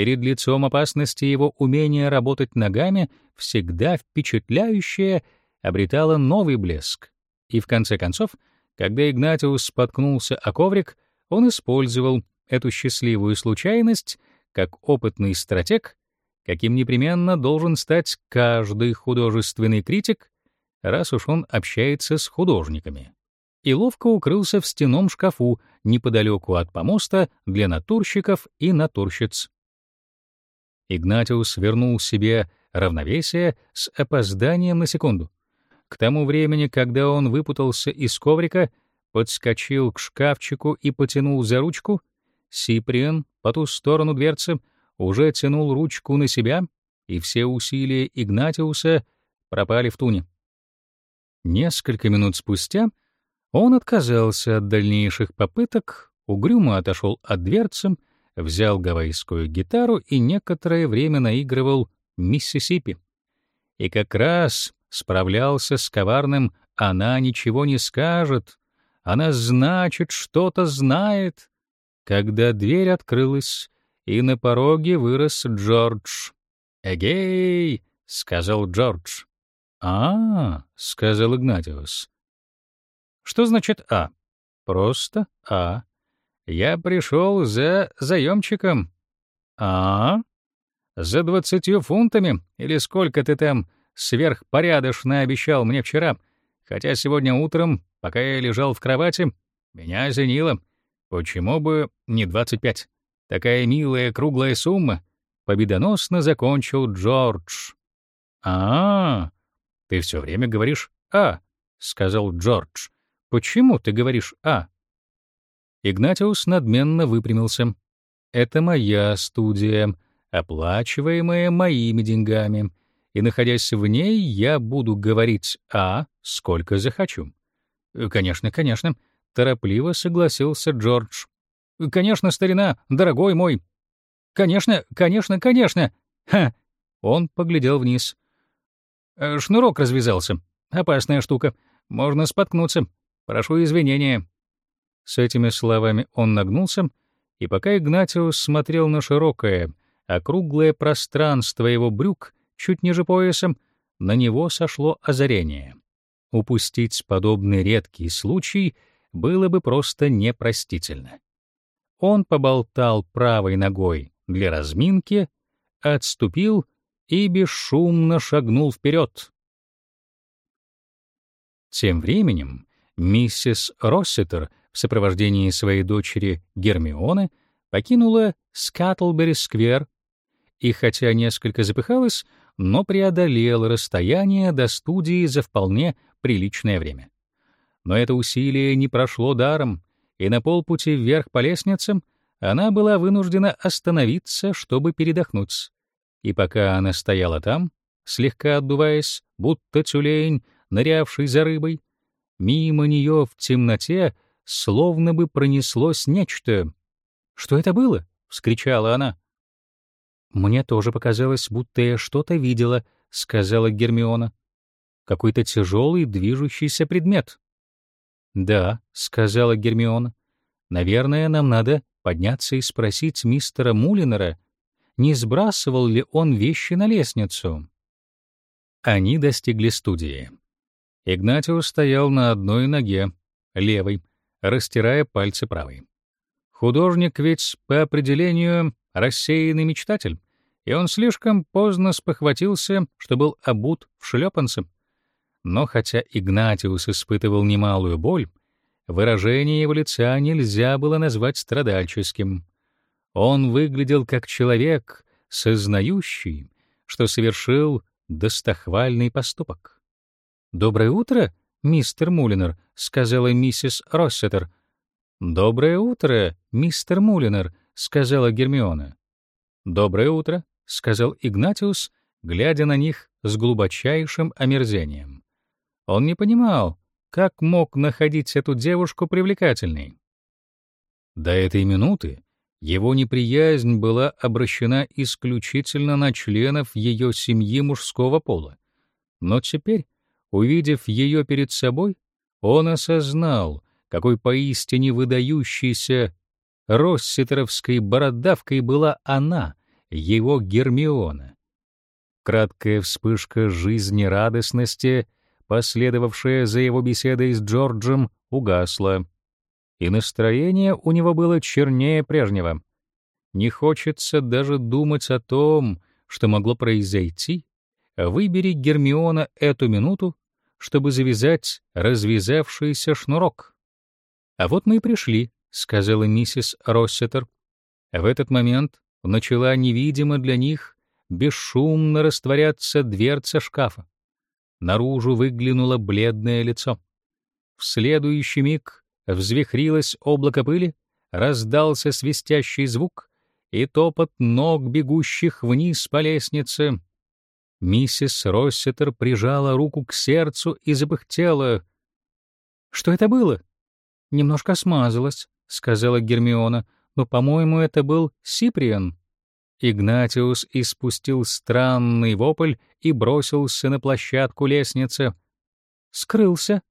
Перед лицом опасности его умение работать ногами, всегда впечатляющее, обретало новый блеск. И в конце концов — когда Игнатиус споткнулся о коврик, он использовал эту счастливую случайность как опытный стратег, каким непременно должен стать каждый художественный критик, раз уж он общается с художниками. И ловко укрылся в стенном шкафу неподалеку от помоста для натурщиков и натурщиц. Игнатиус вернул себе равновесие с опозданием на секунду. К тому времени, когда он выпутался из коврика, подскочил к шкафчику и потянул за ручку, Сиприен по ту сторону дверцы уже тянул ручку на себя, и все усилия Игнатиуса пропали в туне. Несколько минут спустя он отказался от дальнейших попыток, угрюмо отошел от дверцы, взял гавайскую гитару и некоторое время наигрывал «Миссисипи». И как раз справлялся с коварным «она ничего не скажет», «она значит, что-то знает», когда дверь открылась, и на пороге вырос Джордж. «Эгей!» — сказал Джордж. «А, — сказал Игнатиус. «Что значит «а»?» «Просто «а». Я пришел за заемчиком». «А? За двадцатью фунтами? Или сколько ты там сверхпорядочно обещал мне вчера, хотя сегодня утром, пока я лежал в кровати, меня осенило. Почему бы не 25? Такая милая круглая сумма. Победоносно закончил Джордж. А, -а, -а ты все время говоришь «а», — сказал Джордж. Почему ты говоришь «а»? Игнатиус надменно выпрямился. Это моя студия, оплачиваемая моими деньгами и, находясь в ней, я буду говорить «а» сколько захочу. «Э, «Конечно, конечно», — торопливо согласился Джордж. «Конечно, старина, дорогой мой». «Конечно, конечно, конечно!» «Ха!» Он поглядел вниз. «Э, «Шнурок развязался. Опасная штука. Можно споткнуться. Прошу извинения». С этими словами он нагнулся, и пока Игнатиус смотрел на широкое, округлое пространство его брюк, чуть ниже пояса, на него сошло озарение. Упустить подобный редкий случай было бы просто непростительно. Он поболтал правой ногой для разминки, отступил и бесшумно шагнул вперед. Тем временем миссис Росситер в сопровождении своей дочери Гермионы покинула Скантлбери-сквер и, хотя несколько запыхалась, но преодолела расстояние до студии за вполне приличное время. Но это усилие не прошло даром, и на полпути вверх по лестнице она была вынуждена остановиться, чтобы передохнуть. И пока она стояла там, слегка отдуваясь, будто тюлень, нырявшей за рыбой. Мимо нее в темноте словно бы пронеслось нечто. «Что это было?» — вскричала она. «Мне тоже показалось, будто я что-то видела», — сказала Гермиона. «Какой-то тяжелый движущийся предмет». «Да», — сказала Гермиона. «Наверное, нам надо подняться и спросить мистера Мулинера, не сбрасывал ли он вещи на лестницу». Они достигли студии. Игнатиус стоял на одной ноге, левой, растирая пальцы правой. Художник ведь по определению рассеянный мечтатель, и он слишком поздно спохватился, что был обут в шлепанцы. Но хотя Игнатиус испытывал немалую боль, выражение его лица нельзя было назвать страдальческим. Он выглядел как человек, сознающий, что совершил достохвальный поступок. «Доброе утро, мистер Мулинер», — сказала миссис Россетер. «Доброе утро, мистер Мулинер», — сказала Гермиона. «Доброе утро», — сказал Игнатиус, глядя на них с глубочайшим омерзением. Он не понимал, как мог находить эту девушку привлекательной. До этой минуты его неприязнь была обращена исключительно на членов ее семьи мужского пола. Но теперь, увидев ее перед собой, он осознал, какой поистине выдающейся росситеровской бородавкой была она, его Гермиона. Краткая вспышка жизнерадостности — последовавшая за его беседой с Джорджем, угасла, и настроение у него было чернее прежнего. Не хочется даже думать о том, что могло произойти. Выбери Гермиона эту минуту, чтобы завязать развязавшийся шнурок. «А вот мы и пришли», — сказала миссис Россетер. В этот момент начала невидимо для них бесшумно растворяться дверца шкафа. Наружу выглянуло бледное лицо. В следующий миг взвихрилось облако пыли, раздался свистящий звук и топот ног, бегущих вниз по лестнице. Миссис Россетер прижала руку к сердцу и запыхтела. «Что это было?» «Немножко смазалось», — сказала Гермиона, «но, по-моему, это был Сиприан». Игнатиус испустил странный вопль и бросился на площадку лестницы. Скрылся.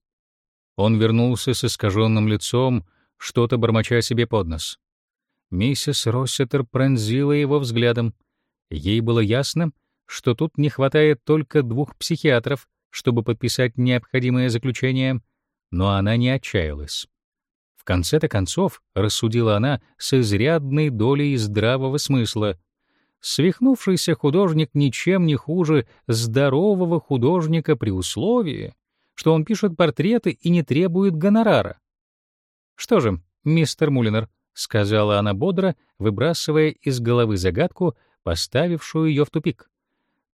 Он вернулся с искаженным лицом, что-то бормоча себе под нос. Миссис Россетер пронзила его взглядом. Ей было ясно, что тут не хватает только двух психиатров, чтобы подписать необходимое заключение, но она не отчаялась. В конце-то концов, рассудила она с изрядной долей здравого смысла, свихнувшийся художник ничем не хуже здорового художника при условии, что он пишет портреты и не требует гонорара. «Что же, мистер Мулинер», — сказала она бодро, выбрасывая из головы загадку, поставившую ее в тупик.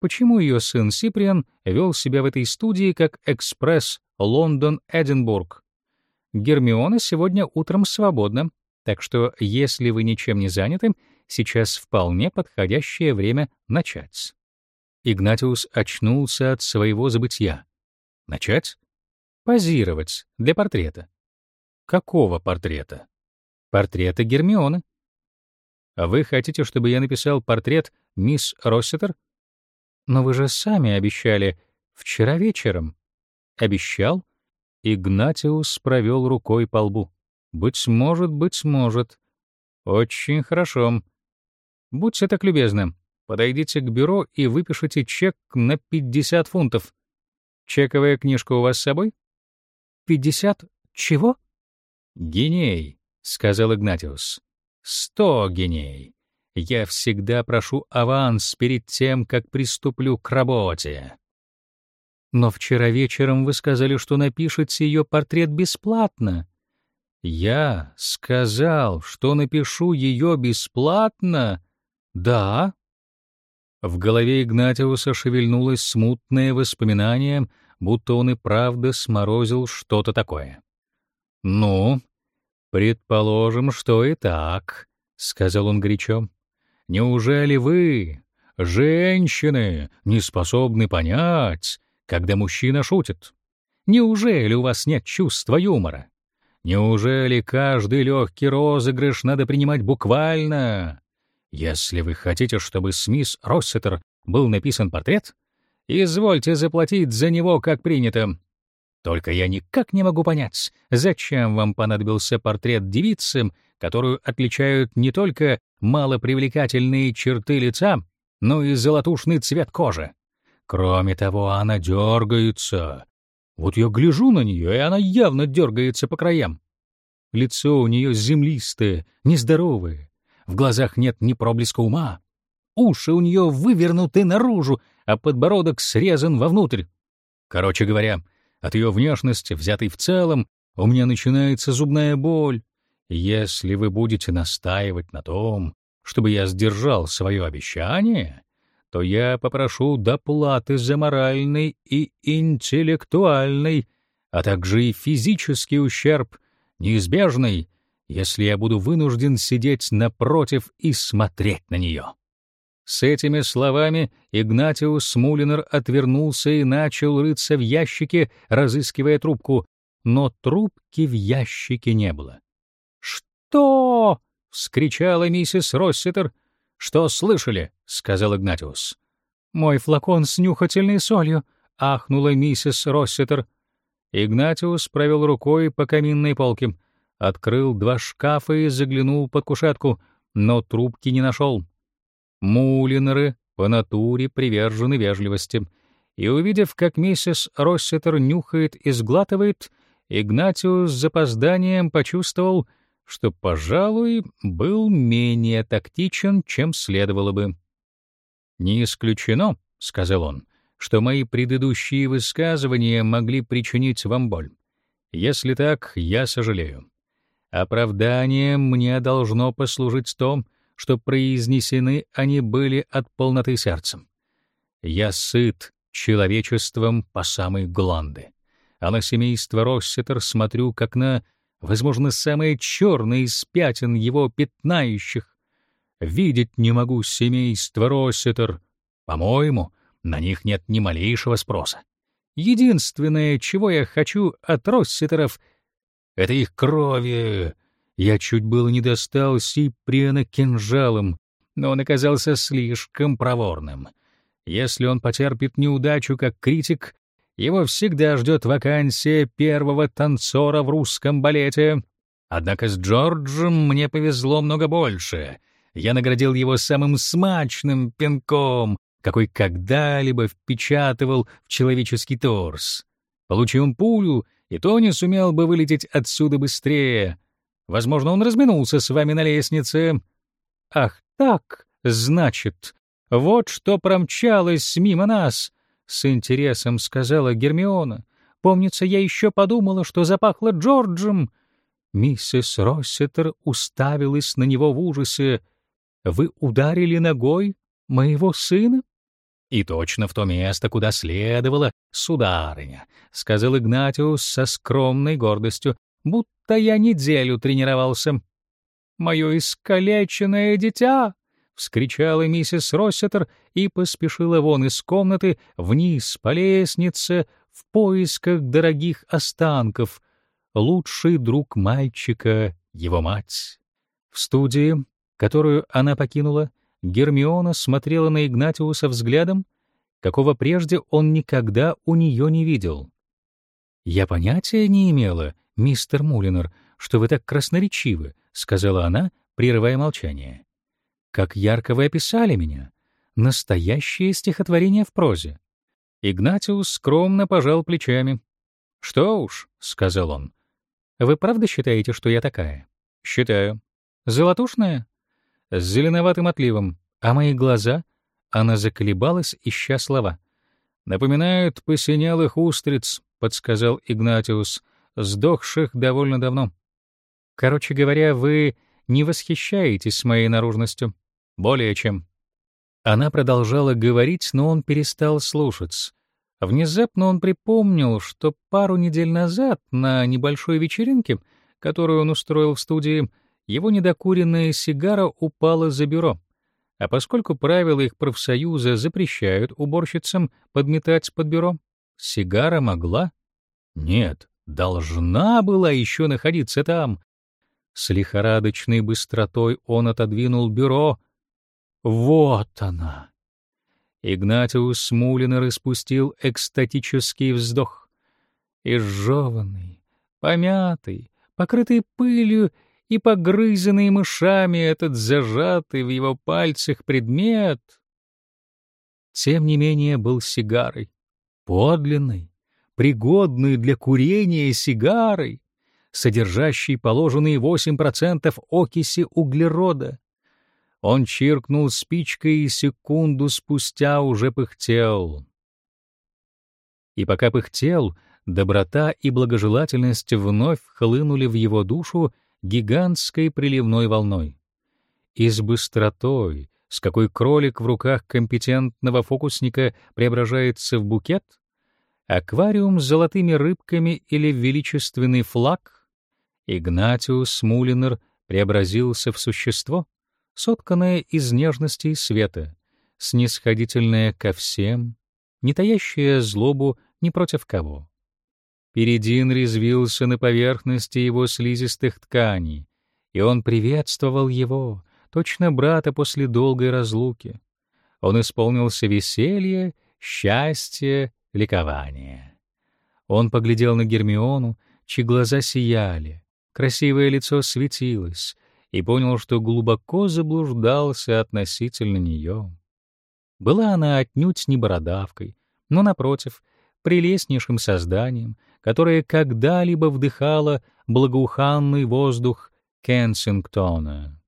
Почему ее сын Сиприан вел себя в этой студии как экспресс Лондон-Эдинбург? Гермиона сегодня утром свободна, так что если вы ничем не заняты, сейчас вполне подходящее время начать. Игнатиус очнулся от своего забытья. Начать? Позировать для портрета. Какого портрета? Портрета Гермионы. А вы хотите, чтобы я написал портрет мисс Россетер? Но вы же сами обещали вчера вечером. Обещал? Игнатиус провел рукой по лбу. Быть может, быть может. Очень хорошо. Будьте так любезны, подойдите к бюро и выпишите чек на 50 фунтов. Чековая книжка у вас с собой? 50 чего? Геней, сказал Игнатиус. Сто геней. Я всегда прошу аванс перед тем, как приступлю к работе. Но вчера вечером вы сказали, что напишете ее портрет бесплатно. Я сказал, что напишу ее бесплатно. Да. В голове Игнатиуса шевельнулось смутное воспоминание, будто он и правда сморозил что-то такое. Ну, предположим, что и так, сказал он горячо. Неужели вы, женщины, не способны понять, когда мужчина шутит? Неужели у вас нет чувства юмора? Неужели каждый легкий розыгрыш надо принимать буквально? Если вы хотите, чтобы с мисс Россетер был написан портрет, извольте заплатить за него, как принято. Только я никак не могу понять, зачем вам понадобился портрет девицы, которую отличают не только малопривлекательные черты лица, но и золотушный цвет кожи. Кроме того, она дергается. Вот я гляжу на нее, и она явно дергается по краям. Лицо у нее землистое, нездоровое. В глазах нет ни проблеска ума. Уши у нее вывернуты наружу, а подбородок срезан вовнутрь. Короче говоря, от ее внешности, взятой в целом, у меня начинается зубная боль. Если вы будете настаивать на том, чтобы я сдержал свое обещание, то я попрошу доплаты за моральный и интеллектуальный, а также и физический ущерб, неизбежный, если я буду вынужден сидеть напротив и смотреть на нее. С этими словами Игнатиус Мулинер отвернулся и начал рыться в ящике, разыскивая трубку, но трубки в ящике не было. «Что?» — вскричала миссис Росситер. «Что слышали?» — сказал Игнатиус. «Мой флакон с нюхательной солью», — ахнула миссис Росситер. Игнатиус провел рукой по каминной полке, открыл два шкафа и заглянул под кушетку, но трубки не нашел. Мулинеры по натуре привержены вежливости, и, увидев, как миссис Росситер нюхает и сглатывает, Игнатиус с запозданием почувствовал — что, пожалуй, был менее тактичен, чем следовало бы. «Не исключено», — сказал он, — «что мои предыдущие высказывания могли причинить вам боль. Если так, я сожалею. Оправданием мне должно послужить то, что произнесены они были от полноты сердца. Я сыт человечеством по самой гланды, а на семейство Россетер смотрю как на возможно, самое черное из пятен его пятнающих. Видеть не могу семейство Россетер. По-моему, на них нет ни малейшего спроса. Единственное, чего я хочу от Россетеров, — это их крови. Я чуть было не достал Сиприана кинжалом, но он оказался слишком проворным. Если он потерпит неудачу как критик, его всегда ждет вакансия первого танцора в русском балете. Однако с Джорджем мне повезло много больше. Я наградил его самым смачным пинком, какой когда-либо впечатывал в человеческий торс. Получил пулю, и то не сумел бы вылететь отсюда быстрее. Возможно, он разминулся с вами на лестнице. Ах так, значит, вот что промчалось мимо нас с интересом сказала Гермиона. Помнится, я еще подумала, что запахло Джорджем. Миссис Россетер уставилась на него в ужасе. Вы ударили ногой моего сына? И точно в то место, куда следовало, сударыня, сказал Игнатиус со скромной гордостью, будто я неделю тренировался. Мое искалеченное дитя! — вскричала миссис Россетер и поспешила вон из комнаты вниз по лестнице в поисках дорогих останков. Лучший друг мальчика — его мать. В студии, которую она покинула, Гермиона смотрела на Игнатиуса взглядом, какого прежде он никогда у нее не видел. «Я понятия не имела, мистер Мулинер, что вы так красноречивы», — сказала она, прерывая молчание. Как ярко вы описали меня. Настоящее стихотворение в прозе. Игнатиус скромно пожал плечами. «Что уж», — сказал он. «Вы правда считаете, что я такая?» «Считаю». «Золотушная?» «С зеленоватым отливом. А мои глаза?» Она заколебалась, ища слова. «Напоминают посинелых устриц», — подсказал Игнатиус, сдохших довольно давно. «Короче говоря, вы не восхищаетесь моей наружностью?» Более чем. Она продолжала говорить, но он перестал слушать. Внезапно он припомнил, что пару недель назад на небольшой вечеринке, которую он устроил в студии, его недокуренная сигара упала за бюро. А поскольку правила их профсоюза запрещают уборщицам подметать под бюро, сигара могла Нет, должна была еще находиться там. С лихорадочной быстротой он отодвинул бюро. Вот она. Игнатиус Смулинер испустил экстатический вздох. Изжеванный, помятый, покрытый пылью и погрызенный мышами этот зажатый в его пальцах предмет, тем не менее был сигарой, подлинной, пригодной для курения сигарой, содержащей положенные 8% окиси углерода. Он чиркнул спичкой и секунду спустя уже пыхтел. И пока пыхтел, доброта и благожелательность вновь хлынули в его душу гигантской приливной волной. И с быстротой, с какой кролик в руках компетентного фокусника преображается в букет, аквариум с золотыми рыбками или величественный флаг, Игнатиус Мулинер преобразился в существо, сотканное из нежности и света, снисходительное ко всем, не таящее злобу ни против кого. Передин резвился на поверхности его слизистых тканей, и он приветствовал его, точно брата после долгой разлуки. Он исполнился веселья, счастья, ликования. Он поглядел на Гермиону, чьи глаза сияли, красивое лицо светилось, и понял, что глубоко заблуждался относительно нее. Была она отнюдь не бородавкой, но, напротив, прелестнейшим созданием, которое когда-либо вдыхало благоуханный воздух Кенсингтона.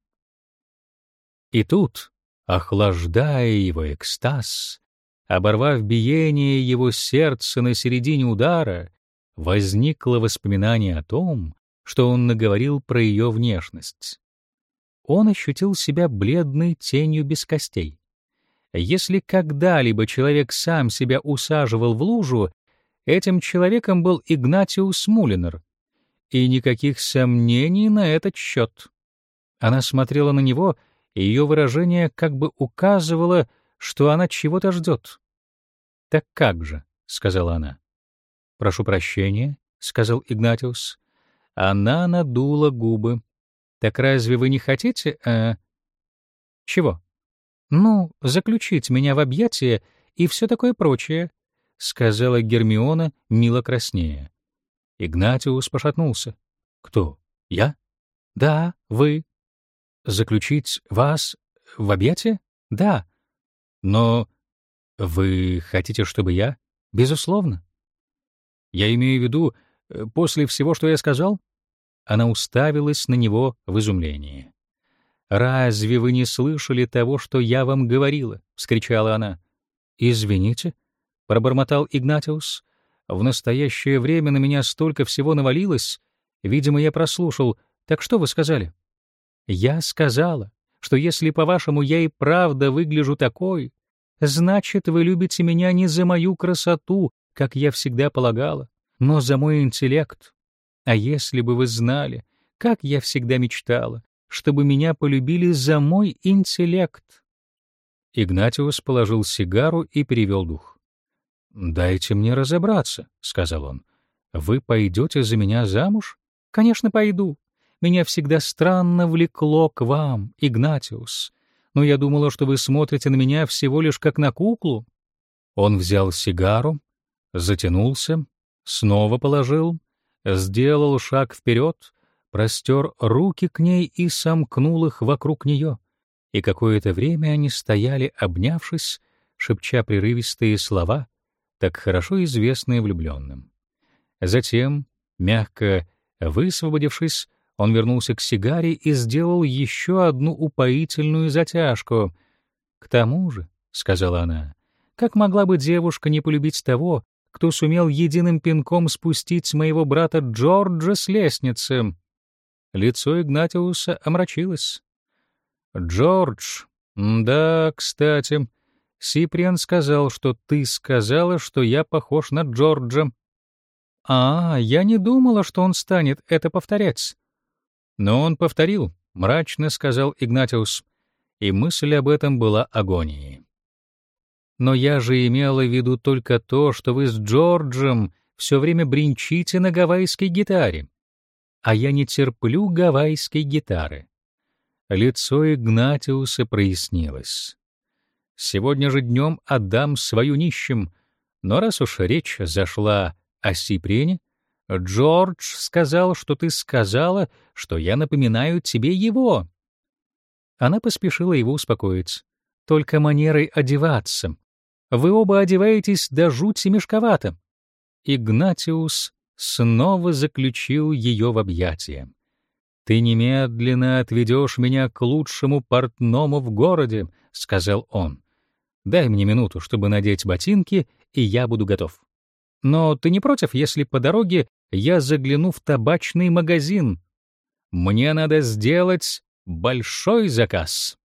И тут, охлаждая его экстаз, оборвав биение его сердца на середине удара, возникло воспоминание о том, что он наговорил про ее внешность. Он ощутил себя бледной тенью без костей. Если когда-либо человек сам себя усаживал в лужу, этим человеком был Игнатиус Мулинер. И никаких сомнений на этот счет. Она смотрела на него и ее выражение как бы указывало, что она чего-то ждет. «Так как же?» — сказала она. «Прошу прощения», — сказал Игнатиус. Она надула губы. «Так разве вы не хотите, э...» «Чего?» «Ну, заключить меня в объятия и все такое прочее», — сказала Гермиона, мило краснея. Игнатиус пошатнулся. «Кто? Я?» «Да, вы», заключить вас в объятия? Да. Но вы хотите, чтобы я? Безусловно. Я имею в виду, э, после всего, что я сказал? Она уставилась на него в изумлении. «Разве вы не слышали того, что я вам говорила?» — вскричала она. «Извините», — пробормотал Игнатиус. «В настоящее время на меня столько всего навалилось. Видимо, я прослушал. Так что вы сказали?» Я сказала, что если, по-вашему, я и правда выгляжу такой, значит, вы любите меня не за мою красоту, как я всегда полагала, но за мой интеллект. А если бы вы знали, как я всегда мечтала, чтобы меня полюбили за мой интеллект. Игнатиус положил сигару и перевел дух. «Дайте мне разобраться», — сказал он. «Вы пойдете за меня замуж?» «Конечно, пойду. Меня всегда странно влекло к вам, Игнатиус. Но я думала, что вы смотрите на меня всего лишь как на куклу». Он взял сигару, затянулся, снова положил, сделал шаг вперед, простер руки к ней и сомкнул их вокруг нее. И какое-то время они стояли, обнявшись, шепча прерывистые слова, так хорошо известные влюбленным. Затем, мягко высвободившись, он вернулся к сигаре и сделал еще одну упоительную затяжку. «К тому же», — сказала она, — «как могла бы девушка не полюбить того, кто сумел единым пинком спустить моего брата Джорджа с лестницы?» Лицо Игнатиуса омрачилось. «Джордж, да, кстати, Сиприан сказал, что ты сказала, что я похож на Джорджа». «А, я не думала, что он станет это повторять. Но он повторил, мрачно сказал Игнатиус, и мысль об этом была агонией. Но я же имела в виду только то, что вы с Джорджем все время бренчите на гавайской гитаре. А я не терплю гавайской гитары. Лицо Игнатиуса прояснилось. Сегодня же днем отдам свою нищим, но раз уж речь зашла о Сипрене, Джордж сказал, что ты сказала, что я напоминаю тебе его. Она поспешила его успокоить. Только манерой одеваться. Вы оба одеваетесь до жути мешковато. Игнатиус снова заключил ее в объятия. «Ты немедленно отведешь меня к лучшему портному в городе», — сказал он. «Дай мне минуту, чтобы надеть ботинки, и я буду готов. Но ты не против, если по дороге я загляну в табачный магазин? Мне надо сделать большой заказ».